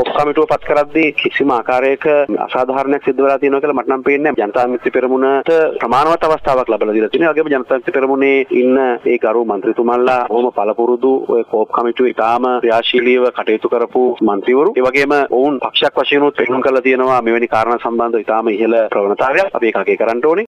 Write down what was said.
COPE කමිටුව පත් කරද්දී කිසිම ආකාරයක අසාධාරණයක් සිද්ධ වෙලා තියෙනවා කියලා මට නම් පේන්නේ ජනතා මිත්‍ර පෙරමුණට ප්‍රමාණවත් අවස්ථාවක් ලැබලා දීලා තියෙනවා. ඒ වගේම ජනතා මිත්‍ර පෙරමුණේ ඉන්න ඒ ගරු මන්ත්‍රීතුමන්ලා බොහොම පළපුරුදු ඔය කෝප් කමිටුව ඉතාම ක්‍රියාශීලීව කටයුතු කරපු මන්ත්‍රීවරු. ඒ වගේම ඔවුන් පක්ෂයක් වශයෙන් උත් පෙන්වන්න කරලා තියෙනවා මෙවැනි කාරණා සම්බන්ධව ඉතාම ඉහළ ප්‍රවණතාවයක් අපි ඒක අගය කරන්න ඕනේ.